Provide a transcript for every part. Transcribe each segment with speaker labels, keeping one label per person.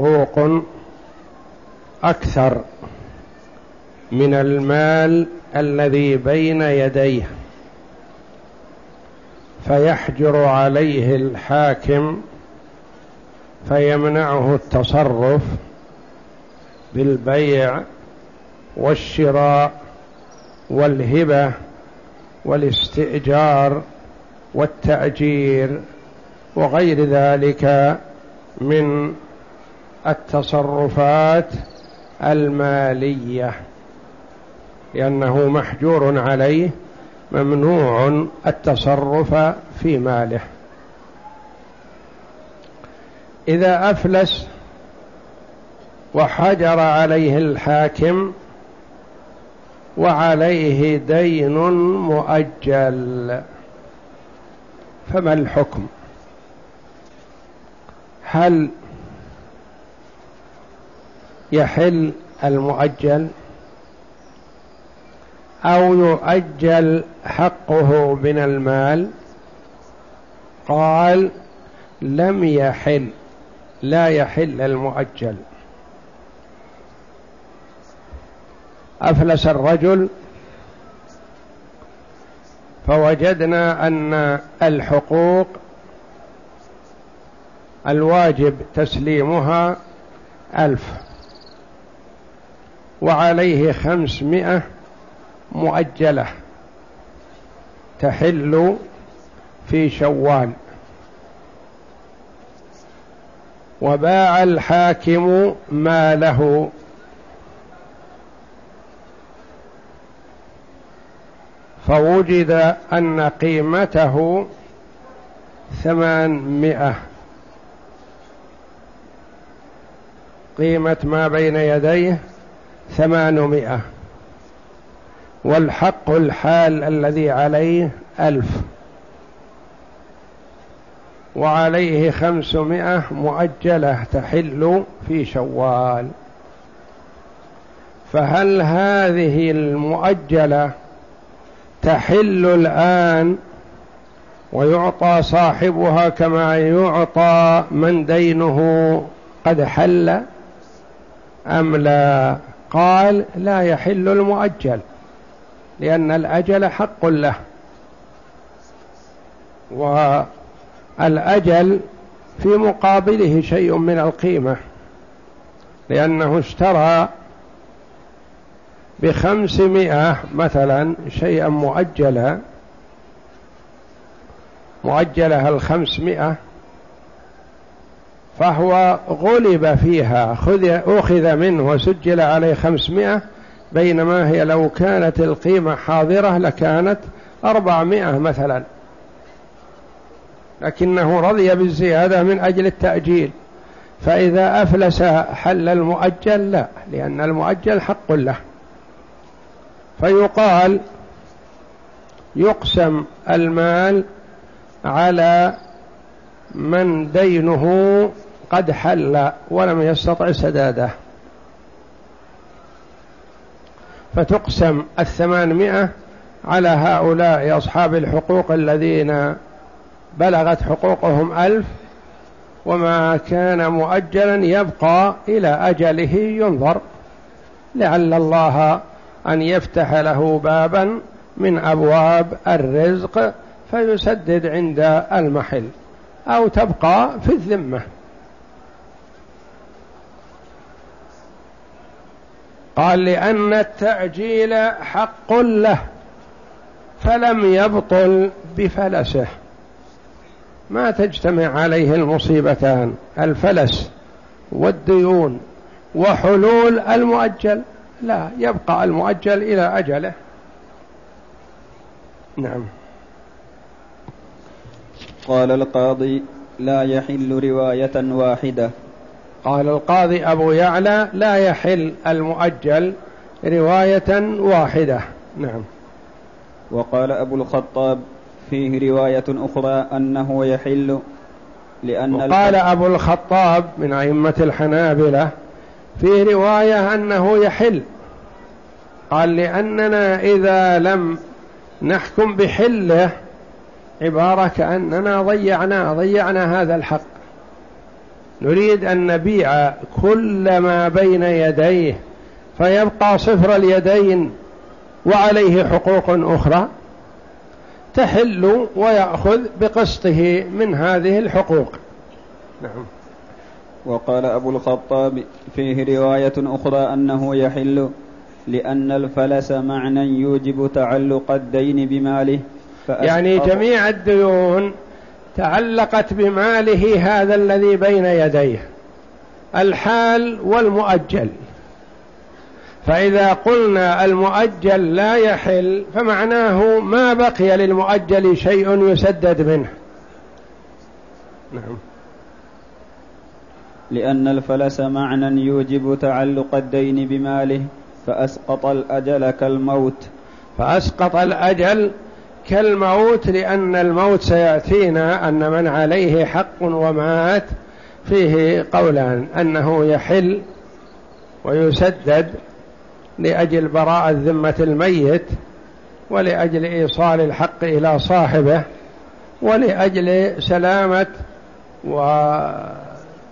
Speaker 1: حقوق أكثر من المال الذي بين يديه فيحجر عليه الحاكم فيمنعه التصرف بالبيع والشراء والهبة والاستئجار والتأجير وغير ذلك من التصرفات المالية لأنه محجور عليه ممنوع التصرف في ماله. إذا أفلس وحجر عليه الحاكم وعليه دين مؤجل فما الحكم؟ هل يحل المؤجل أو يؤجل حقه من المال. قال لم يحل لا يحل المؤجل. أفلس الرجل فوجدنا أن الحقوق الواجب تسليمها ألف. وعليه خمسمائة مؤجلة تحل في شوال. وباع الحاكم ماله. فوجد أن قيمته ثمانمائة. قيمة ما بين يديه؟ ثمانمائة. والحق الحال الذي عليه ألف. وعليه خمسمائة مؤجلة تحل في شوال. فهل هذه المؤجلة تحل الآن ويعطى صاحبها كما يعطى من دينه قد حل أم لا؟ قال لا يحل المؤجل لأن الأجل حق له. والأجل في مقابله شيء من القيمة لأنه اشترى بخمسمائة مثلا شيئا مؤجلا مؤجلها الخمسمائة فهو غلب فيها أخذ منه وسجل عليه خمسمائة بينما هي لو كانت القيمة حاضرة لكانت أربعمائة مثلا. لكنه رضي بالزيادة من أجل التأجيل. فإذا أفلس حل المؤجل لا لأن المؤجل حق له. فيقال يقسم المال على من دينه قد حل ولم يستطع سداده. فتقسم الثمانمائة على هؤلاء أصحاب الحقوق الذين بلغت حقوقهم ألف وما كان مؤجلا يبقى إلى أجله ينظر. لعل الله أن يفتح له بابا من أبواب الرزق فيسدد عند المحل أو تبقى في الذمة. قال لأن التعجيل حق له فلم يبطل بفلسه. ما تجتمع عليه المصيبتان الفلس والديون وحلول المؤجل. لا يبقى المؤجل إلى أجله. نعم.
Speaker 2: قال القاضي لا يحل رواية واحدة.
Speaker 1: قال القاضي أبو يعلى لا يحل المؤجل رواية واحدة. نعم.
Speaker 2: وقال أبو الخطاب فيه رواية أخرى أنه يحل
Speaker 1: لأن وقال أبو الخطاب من أئمة الحنابلة في رواية أنه يحل. قال لأننا إذا لم نحكم بحله عبارة كأننا ضيعنا ضيعنا هذا الحق. نريد أن نبيع كل ما بين يديه فيبقى صفر اليدين وعليه حقوق أخرى تحل ويأخذ بقسطه من هذه الحقوق. نعم.
Speaker 2: وقال أبو الخطاب فيه رواية أخرى أنه يحل لأن الفلس معنى يوجب تعلق الدين بماله
Speaker 1: يعني جميع الديون تعلقت بماله هذا الذي بين يديه الحال والمؤجل. فإذا قلنا المؤجل لا يحل فمعناه ما بقي للمؤجل شيء يسدد منه.
Speaker 2: نعم. لأن الفلس معنى يوجب تعلق الدين بماله فأسقط الأجل كالموت.
Speaker 1: فأسقط الأجل كالموت لأن الموت سيأتينا أن من عليه حق ومات فيه قولان أنه يحل ويسدد لأجل براءة ذمة الميت ولأجل إيصال الحق إلى صاحبه ولأجل سلامة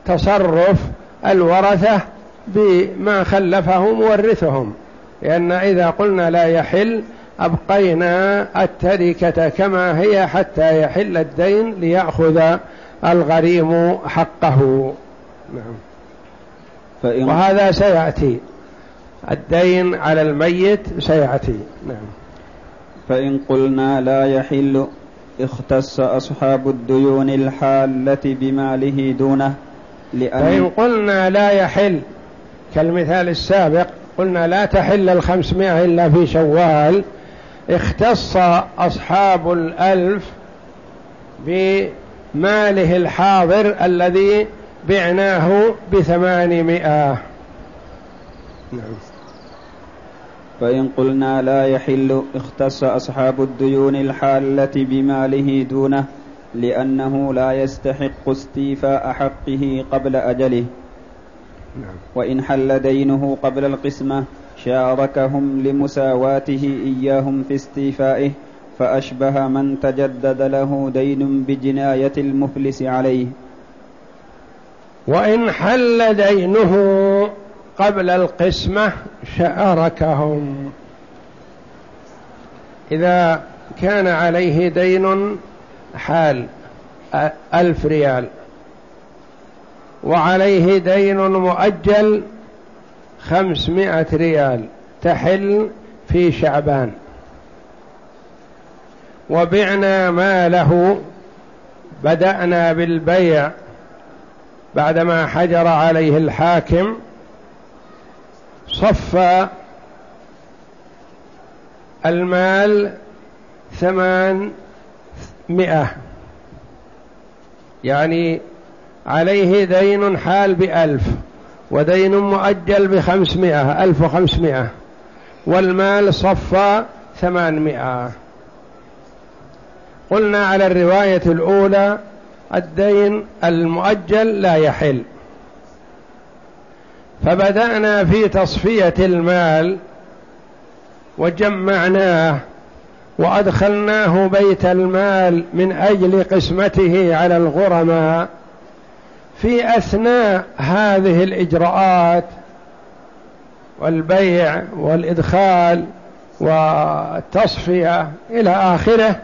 Speaker 1: وتصرف الورثة بما خلفه مورثهم لأن إذا قلنا لا يحل أبقينا التركة كما هي حتى يحل الدين ليأخذ الغريم حقه. نعم. فإن وهذا سيأتي. الدين على الميت سيأتي. نعم.
Speaker 2: فإن قلنا لا يحل اختص أصحاب الديون الحالة بماله دونه
Speaker 1: لأن فإن قلنا لا يحل كالمثال السابق قلنا لا تحل الخمسمائة إلا في شوال اختص أصحاب الألف بماله الحاضر الذي بعناه بثمانمائة.
Speaker 2: نعم. فإن قلنا لا يحل اختص أصحاب الديون الحالة بماله دونه لأنه لا يستحق استيفاء حقه قبل أجله. نعم. وإن حل دينه قبل القسمة شاركهم لمساواته إياهم في استيفائه فأشبه من تجدد له دين بجناية المفلس عليه.
Speaker 1: وإن حل دينه قبل القسمة شاركهم. إذا كان عليه دين حال ألف ريال وعليه دين مؤجل خمسمائة ريال تحل في شعبان. وبعنا ماله بدأنا بالبيع بعدما حجر عليه الحاكم. صفى المال ثمان مئة يعني عليه دين حال بألف. ودين مؤجل بخمسمائة ألف وخمسمائة. والمال صفى ثمانمائة. قلنا على الرواية الأولى الدين المؤجل لا يحل. فبدأنا في تصفية المال وجمعناه وأدخلناه بيت المال من أجل قسمته على الغرماء. في أثناء هذه الإجراءات والبيع والإدخال والتصفية إلى آخره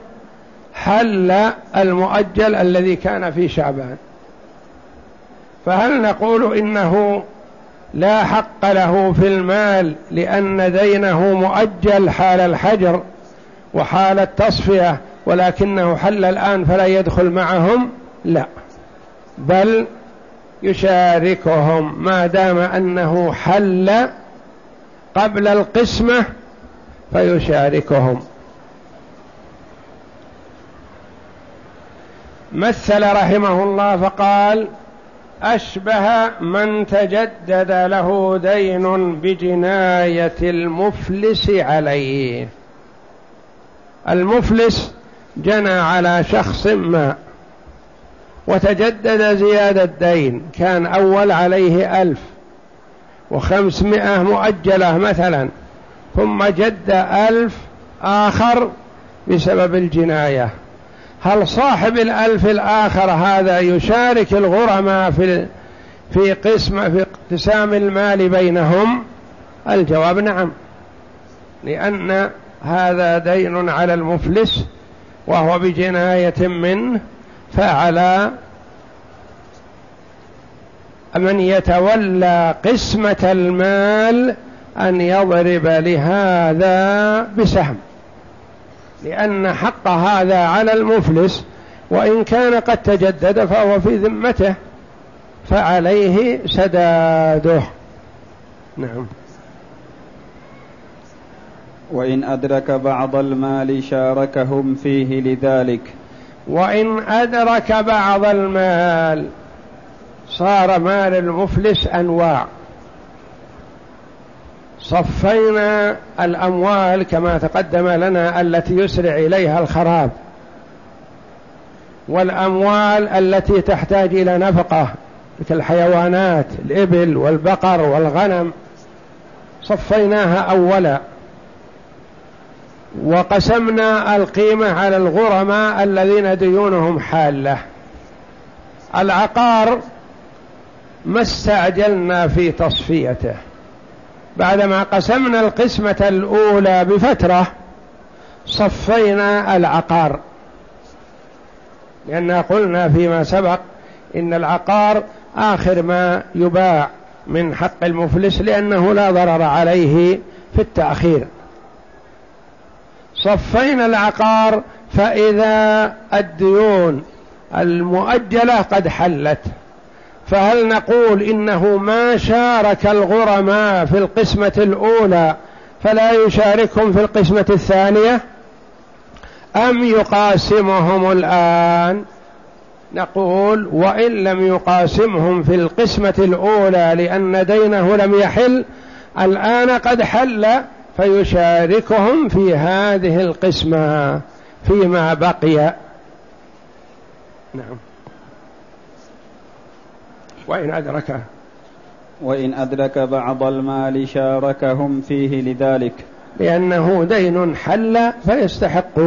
Speaker 1: حل المؤجل الذي كان في شعبان. فهل نقول إنه لا حق له في المال لأن دينه مؤجل حال الحجر وحال التصفية ولكنه حل الآن فلا يدخل معهم؟ لا. بل يشاركهم ما دام أنه حل قبل القسمة فيشاركهم. مثل رحمه الله فقال أشبه من تجدد له دين بجناية المفلس عليه. المفلس جنى على شخص ما. وتجدد زيادة دين كان أول عليه ألف وخمسمائة مؤجلة مثلا ثم جد ألف آخر بسبب الجناية. هل صاحب الألف الآخر هذا يشارك الغرماء في في قسم في اقتسام المال بينهم؟ الجواب نعم. لأن هذا دين على المفلس وهو بجناية منه فعلى من يتولى قسمة المال أن يضرب لهذا بسهم. لأن حق هذا على المفلس وإن كان قد تجدد فهو في ذمته فعليه سداده. نعم.
Speaker 2: وإن أدرك بعض المال شاركهم فيه لذلك.
Speaker 1: وإن أدرك بعض المال صار مال المفلس أنواع. صفينا الأموال كما تقدم لنا التي يسرع إليها الخراب. والأموال التي تحتاج إلى نفقة كالحيوانات الإبل والبقر والغنم صفيناها أولا. وقسمنا القيمة على الغرماء الذين ديونهم حالة. العقار ما استعجلنا في تصفيته. بعدما قسمنا القسمة الأولى بفترة صفينا العقار. لأن قلنا فيما سبق إن العقار آخر ما يباع من حق المفلس لأنه لا ضرر عليه في التأخير. صفينا العقار فإذا الديون المؤجلة قد حلت. فهل نقول إنه ما شارك الغرماء في القسمة الأولى فلا يشاركهم في القسمة الثانية؟ أم يقاسمهم الآن؟ نقول وإن لم يقاسمهم في القسمة الأولى لأن دينه لم يحل الآن قد حل فيشاركهم في هذه القسمة فيما بقي. نعم. وإن أدرك.
Speaker 2: وإن أدرك بعض المال شاركهم فيه لذلك.
Speaker 1: لأنه دين حل فيستحق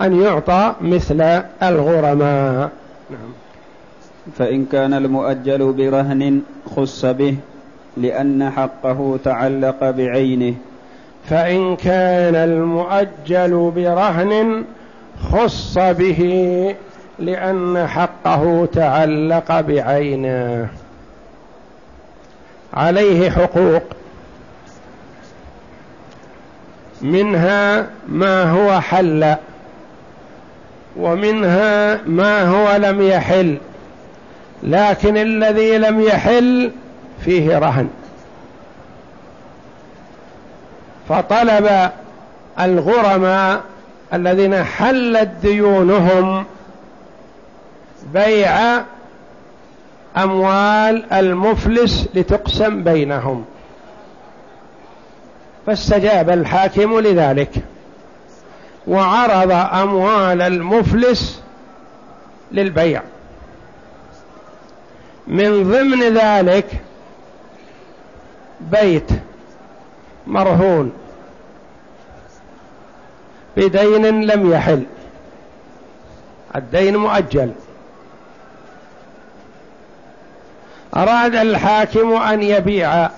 Speaker 1: أن يعطى مثل الغرماء. نعم.
Speaker 2: فإن كان المؤجل برهن خص به لأن حقه تعلق بعينه.
Speaker 1: فإن كان المؤجل برهن خص به لأن حقه تعلق بعينه. عليه حقوق. منها ما هو حل ومنها ما هو لم يحل. لكن الذي لم يحل فيه رهن. فطلب الغرماء الذين حلت ديونهم بيع أموال المفلس لتقسم بينهم. فاستجاب الحاكم لذلك وعرض أموال المفلس للبيع. من ضمن ذلك بيت مرهون. بدين لم يحل. الدين مؤجل. أراد الحاكم أن يبيع.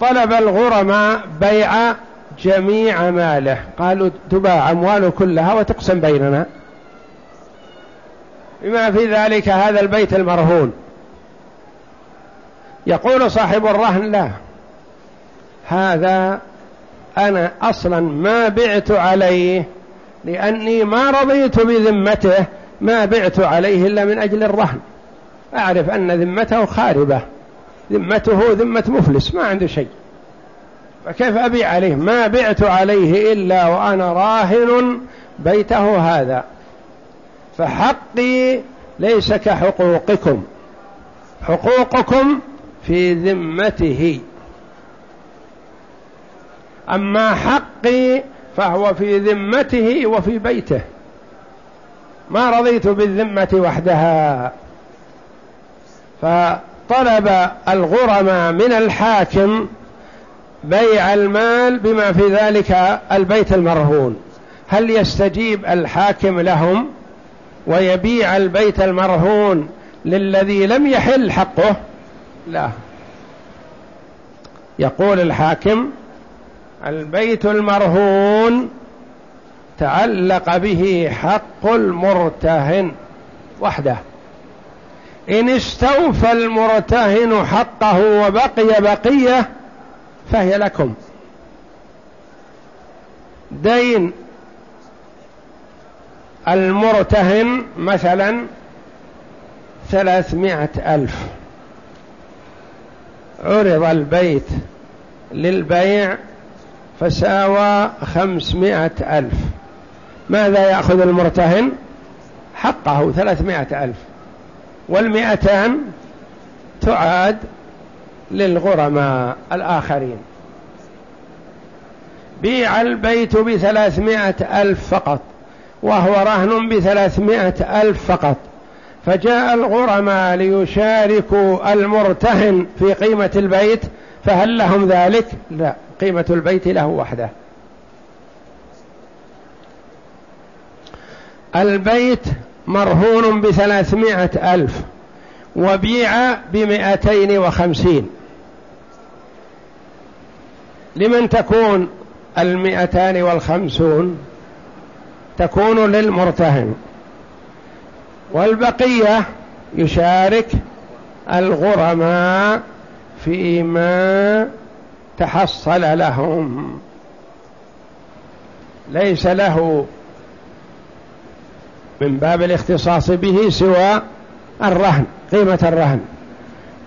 Speaker 1: طلب الغرماء بيع جميع ماله. قالوا تباع أمواله كلها وتقسم بيننا. بما في ذلك هذا البيت المرهون. يقول صاحب الرهن لا. هذا أنا أصلا ما بعت عليه لأني ما رضيت بذمته ما بعت عليه إلا من أجل الرهن. أعرف أن ذمته خاربة. ذمته ذمة مفلس ما عنده شيء. فكيف أبيع عليه؟ ما بعت عليه إلا وأنا راهن بيته هذا. فحقي ليس كحقوقكم. حقوقكم في ذمته. أما حقي فهو في ذمته وفي بيته. ما رضيت بالذمة وحدها. فطلب الغرماء من الحاكم بيع المال بما في ذلك البيت المرهون. هل يستجيب الحاكم لهم ويبيع البيت المرهون للذي لم يحل حقه؟ لا. يقول الحاكم البيت المرهون تعلق به حق المرتهن وحده. إن استوفى المرتهن حقه وبقي بقية فهي لكم. دين المرتهن مثلا ثلاثمائة ألف. عرض البيت للبيع فساوى خمسمائة ألف. ماذا يأخذ المرتهن؟ حقه ثلاثمائة ألف. والمئتان تعاد للغرماء الآخرين. بيع البيت بثلاثمائة ألف فقط وهو رهن بثلاثمائة ألف فقط. فجاء الغرماء ليشاركوا المرتهن في قيمة البيت فهل لهم ذلك؟ لا. قيمة البيت له وحده. البيت مرهون بثلاثمائة ألف وبيع بمئتين وخمسين. لمن تكون المئتان والخمسون تكون للمرتهن. والبقية يشارك الغرماء فيما تحصل لهم. ليس له من باب الاختصاص به سوى الرهن قيمة الرهن.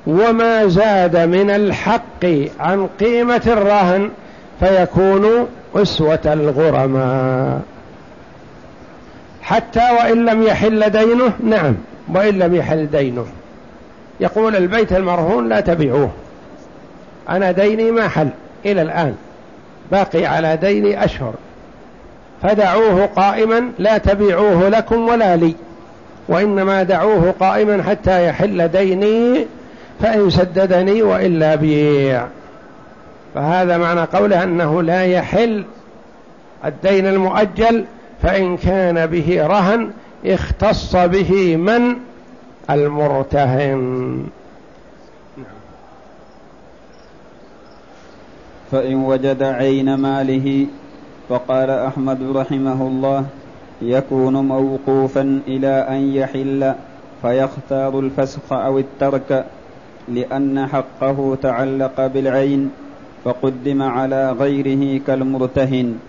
Speaker 1: وما زاد من الحق عن قيمة الرهن فيكون أسوة الغرماء. حتى وإن لم يحل دينه نعم وإن لم يحل دينه. يقول البيت المرهون لا تبيعوه. أنا ديني ما حل إلى الآن باقي على ديني أشهر. فدعوه قائما لا تبيعوه لكم ولا لي وإنما دعوه قائما حتى يحل ديني فإن سددني وإلا بيع. فهذا معنى قوله أنه لا يحل الدين المؤجل فإن كان به رهن اختص به من؟ المرتهن.
Speaker 2: فإن وجد عين ماله فقال أحمد رحمه الله يكون موقوفا إلى أن يحل فيختار الفسخ أو الترك لأن حقه تعلق بالعين فقدم على غيره كالمرتهن.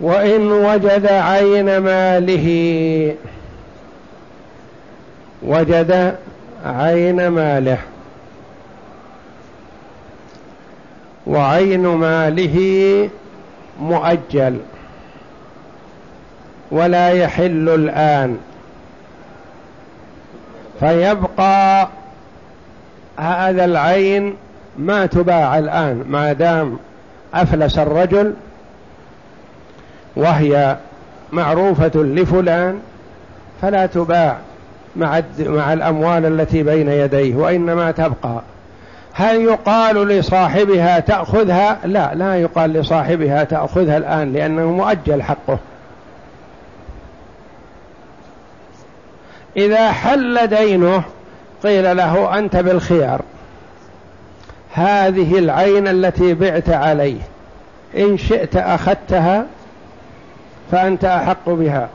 Speaker 1: وإن وجد عين ماله وجد عين ماله وعين ماله مؤجل ولا يحل الآن. فيبقى هذا العين ما تباع الآن ما دام أفلس الرجل وهي معروفة لفلان فلا تباع مع مع الأموال التي بين يديه وإنما تبقى. هل يقال لصاحبها تأخذها؟ لا لا يقال لصاحبها تأخذها الآن لأنه مؤجل حقه. إذا حل دينه قيل له أنت بالخيار. هذه العين التي بعت عليه إن شئت أخذتها فأنت أحق بها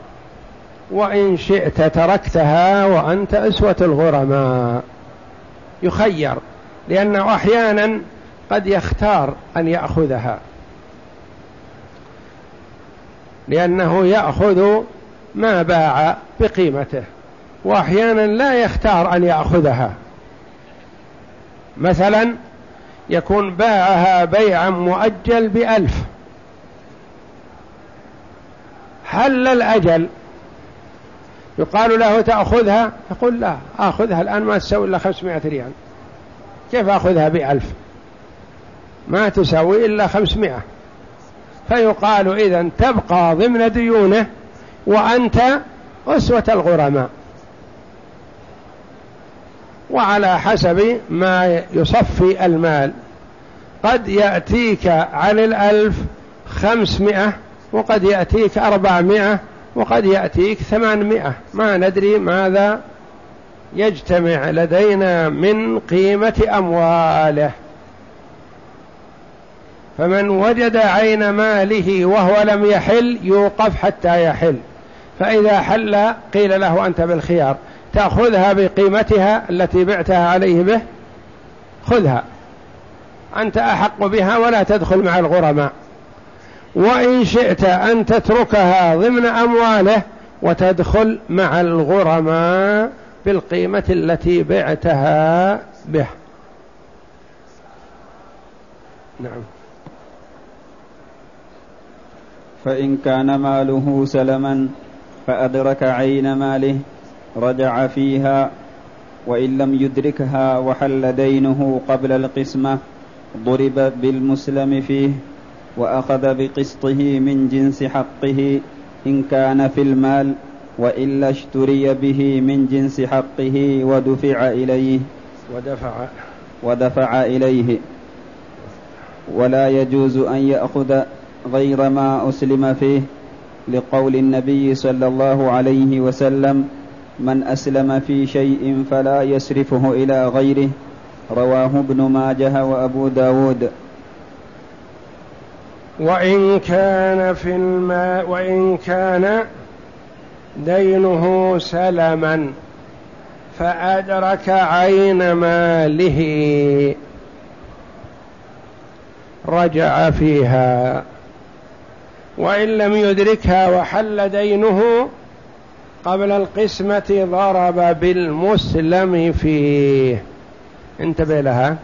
Speaker 1: وإن شئت تركتها وأنت أسوة الغرماء. يخير. لأنه أحيانا قد يختار أن يأخذها. لأنه يأخذ ما باع بقيمته وأحيانا لا يختار أن يأخذها. مثلا يكون باعها بيعا مؤجل بألف. حل الأجل يقال له تأخذها؟ يقول لا أخذها الآن ما تسوي إلا خمسمائة ريال. كيف أخذها بألف؟ ما تساوي إلا خمسمائة. فيقال إذا تبقى ضمن ديونه وأنت أسوة الغرماء. وعلى حسب ما يصفي المال. قد يأتيك عن الألف خمسمائة وقد يأتيك أربعمائة وقد يأتيك ثمانمائة. ما ندري ماذا يجتمع لدينا من قيمة أمواله. فمن وجد عين ماله وهو لم يحل يوقف حتى يحل. فإذا حل قيل له أنت بالخيار تأخذها بقيمتها التي بعتها عليه به خذها. أنت أحق بها ولا تدخل مع الغرماء. وإن شئت أن تتركها ضمن أمواله وتدخل مع الغرماء. بالقيمة التي بعتها به. نعم.
Speaker 2: فإن كان ماله سلما فأدرك عين ماله رجع فيها وإن لم يدركها وحل دينه قبل القسمة ضرب بالمسلم فيه وأخذ بقسطه من جنس حقه إن كان في المال وإلا اشتري به من جنس حقه ودفع إليه.
Speaker 1: ودفع.
Speaker 2: ودفع إليه. ولا يجوز أن يأخذ غير ما أسلم فيه. لقول النبي صلى الله عليه وسلم من أسلم في شيء فلا يسرفه إلى غيره. رواه ابن ماجه وأبو داود.
Speaker 1: وإن كان في الماء وإن كان دينه سلما فأدرك عين ماله. رجع فيها. وإن لم يدركها وحل دينه قبل القسمة ضرب بالمسلم فيه. انتبه لها.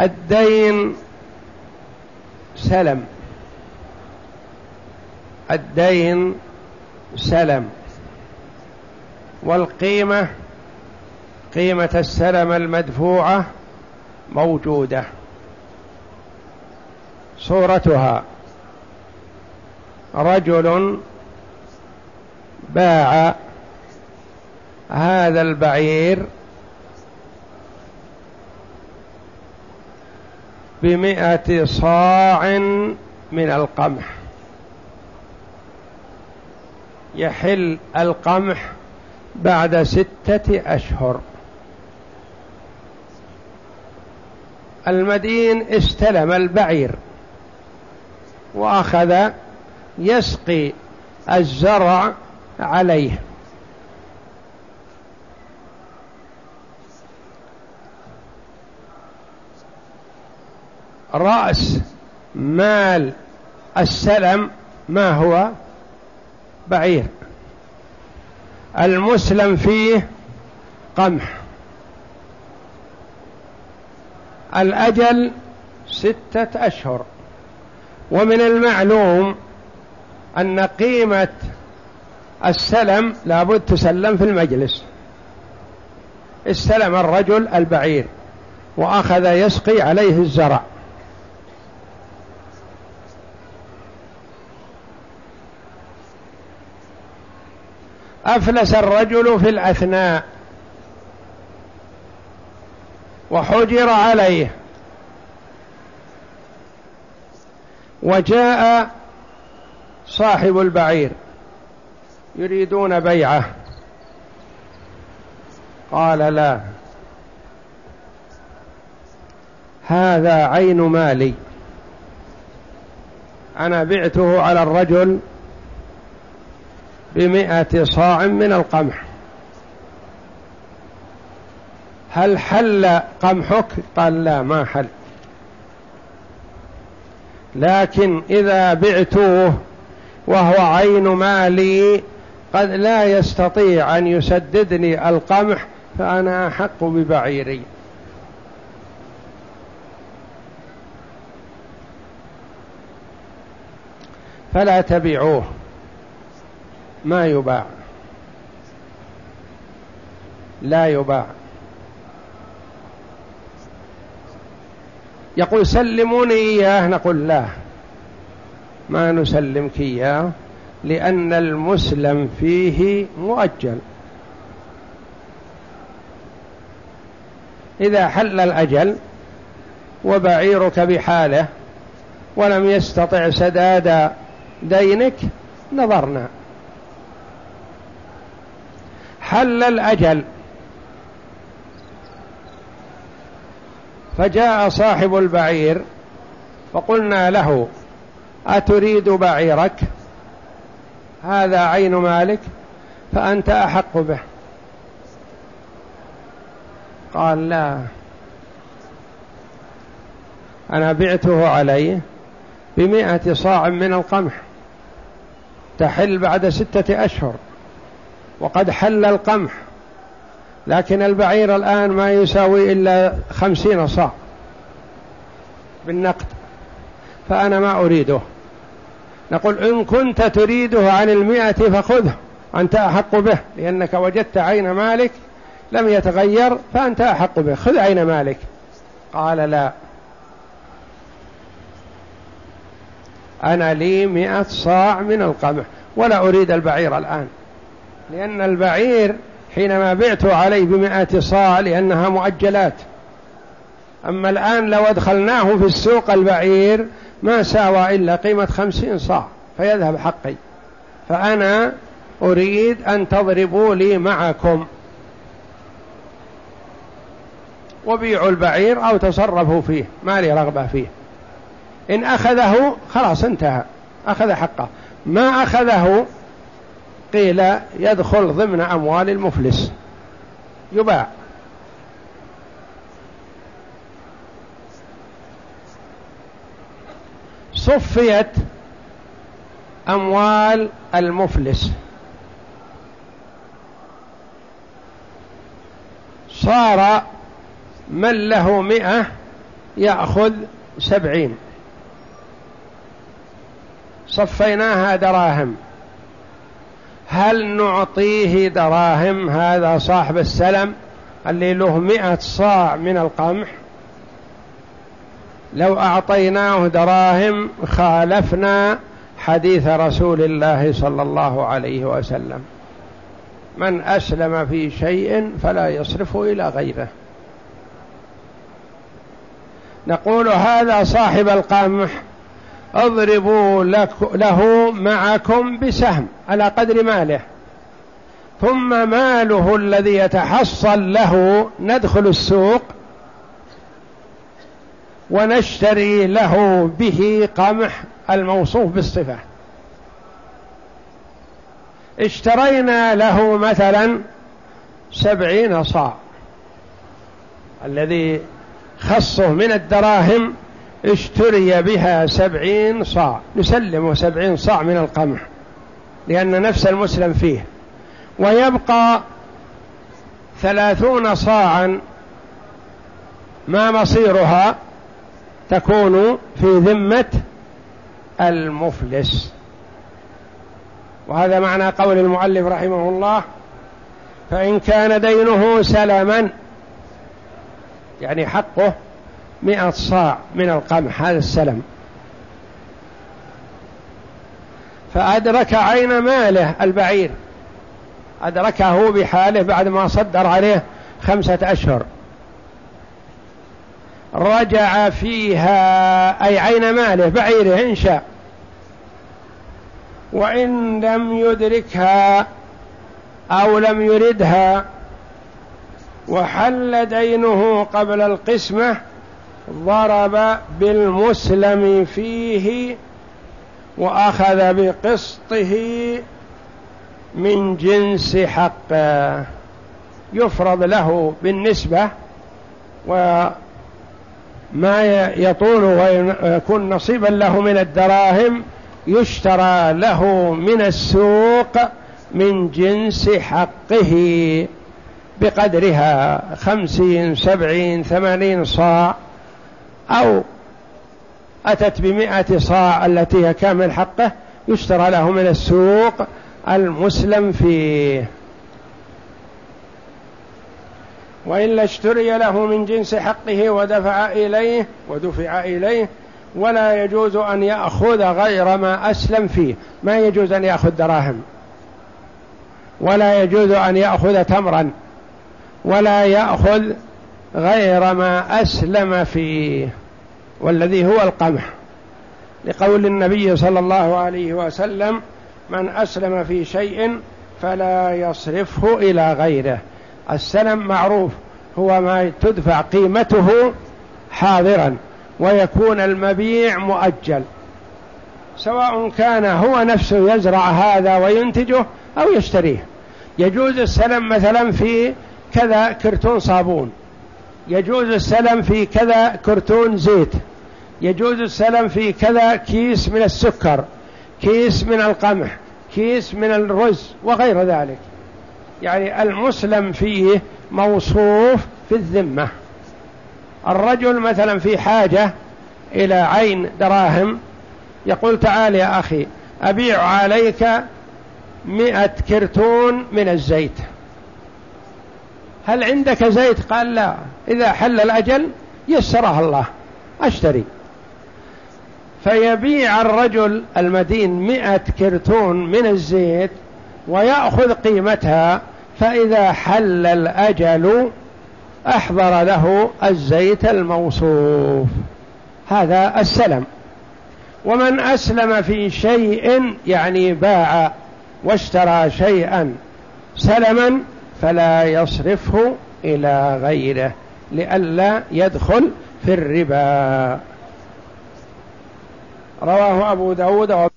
Speaker 1: الدين سلم. الدين سلم. والقيمة قيمة السلم المدفوعة موجودة. صورتها رجل باع هذا البعير بمئة صاع من القمح. يحل القمح بعد ستة أشهر. المدين استلم البعير وأخذ يسقي الزرع عليه. رأس مال السلم ما هو؟ بعير. المسلم فيه قمح. الأجل ستة أشهر. ومن المعلوم أن قيمة السلم لابد تسلم في المجلس. استلم الرجل البعير وأخذ يسقي عليه الزرع. أفلس الرجل في الأثناء وحجر عليه وجاء صاحب البعير يريدون بيعه. قال لا. هذا عين مالي. أنا بعته على الرجل بمئة صاع من القمح. هل حل قمحك؟ قال لا ما حل. لكن إذا بعتوه وهو عين مالي قد لا يستطيع أن يسددني القمح فأنا أحق ببعيري. فلا تبيعوه. ما يباع. لا يباع. يقول سلموني إياه نقول لا. ما نسلمك إياه لأن المسلم فيه مؤجل. إذا حل الأجل وبعيرك بحاله ولم يستطع سداد دينك نظرنا. حل الأجل. فجاء صاحب البعير فقلنا له أتريد بعيرك؟ هذا عين مالك فأنت أحق به. قال لا. أنا بعته عليه بمئة صاع من القمح تحل بعد ستة أشهر. وقد حل القمح. لكن البعير الآن ما يساوي إلا خمسين صاع بالنقد. فأنا ما أريده. نقول إن كنت تريده عن المئة فخذه. أنت أحق به. لأنك وجدت عين مالك لم يتغير فأنت أحق به. خذ عين مالك. قال لا. أنا لي مئة صاع من القمح. ولا أريد البعير الآن. لأن البعير حينما بعت عليه بمئة صاع لأنها مؤجلات. أما الآن لو أدخلناه في السوق البعير ما ساوى إلا قيمة خمسين صاع فيذهب حقي. فأنا أريد أن تضربوا لي معكم. وبيعوا البعير أو تصرفوا فيه ما لي رغبة فيه. إن أخذه خلاص انتهى أخذ حقه. ما أخذه قيل يدخل ضمن أموال المفلس. يباع. صفيت أموال المفلس. صار من له مئة يأخذ سبعين. صفيناها دراهم. هل نعطيه دراهم هذا صاحب السلم اللي له مئة صاع من القمح؟ لو أعطيناه دراهم خالفنا حديث رسول الله صلى الله عليه وسلم. من أسلم في شيء فلا يصرفه إلى غيره. نقول هذا صاحب القمح أضربوا لك له معكم بسهم على قدر ماله. ثم ماله الذي يتحصل له ندخل السوق ونشتري له به قمح الموصوف بالصفة. اشترينا له مثلا سبعين صاع. الذي خصه من الدراهم اشتري بها سبعين صاع نسلمه سبعين صاع من القمح لأن نفس المسلم فيه. ويبقى ثلاثون صاعا ما مصيرها تكون في ذمة المفلس. وهذا معنى قول المؤلف رحمه الله فإن كان دينه سلما يعني حقه مئة صاع من القمح هذا السلم. فأدرك عين ماله البعير. أدركه بحاله بعد ما صدر عليه خمسة أشهر. رجع فيها أي عين ماله بعيره إن شاء. وإن لم يدركها أو لم يردها وحل دينه قبل القسمة ضرب بالمسلم فيه وأخذ بقسطه من جنس حقه يفرض له بالنسبة وما يطول ويكون نصيبا له من الدراهم يشترى له من السوق من جنس حقه بقدرها خمسين سبعين ثمانين صاع. أو أتت بمئة صاع التي هي كامل حقه يشترى له من السوق المسلم فيه. وإلا اشتري له من جنس حقه ودفع إليه ودفع إليه ولا يجوز أن يأخذ غير ما أسلم فيه. ما يجوز أن يأخذ دراهم. ولا يجوز أن يأخذ تمرا. ولا يأخذ غير ما أسلم فيه. والذي هو القمح. لقول النبي صلى الله عليه وسلم من أسلم في شيء فلا يصرفه إلى غيره. السلم معروف هو ما تدفع قيمته حاضرا ويكون المبيع مؤجل. سواء كان هو نفسه يزرع هذا وينتجه أو يشتريه. يجوز السلم مثلا في كذا كرتون صابون. يجوز السلم في كذا كرتون زيت. يجوز السلم في كذا كيس من السكر كيس من القمح كيس من الرز وغير ذلك. يعني المسلم فيه موصوف في الذمة. الرجل مثلا في حاجة إلى عين دراهم يقول تعال يا أخي أبيع عليك مئة كرتون من الزيت. هل عندك زيت؟ قال لا. إذا حل الأجل يسرها الله. أشتري. فيبيع الرجل المدين مئة كرتون من الزيت ويأخذ قيمتها فإذا حل الأجل أحضر له الزيت الموصوف. هذا السلم. ومن أسلم في شيء يعني باع واشترى شيئا سلما فلا يصرفه إلى غيره لئلا يدخل في الربا. رواه أبو داود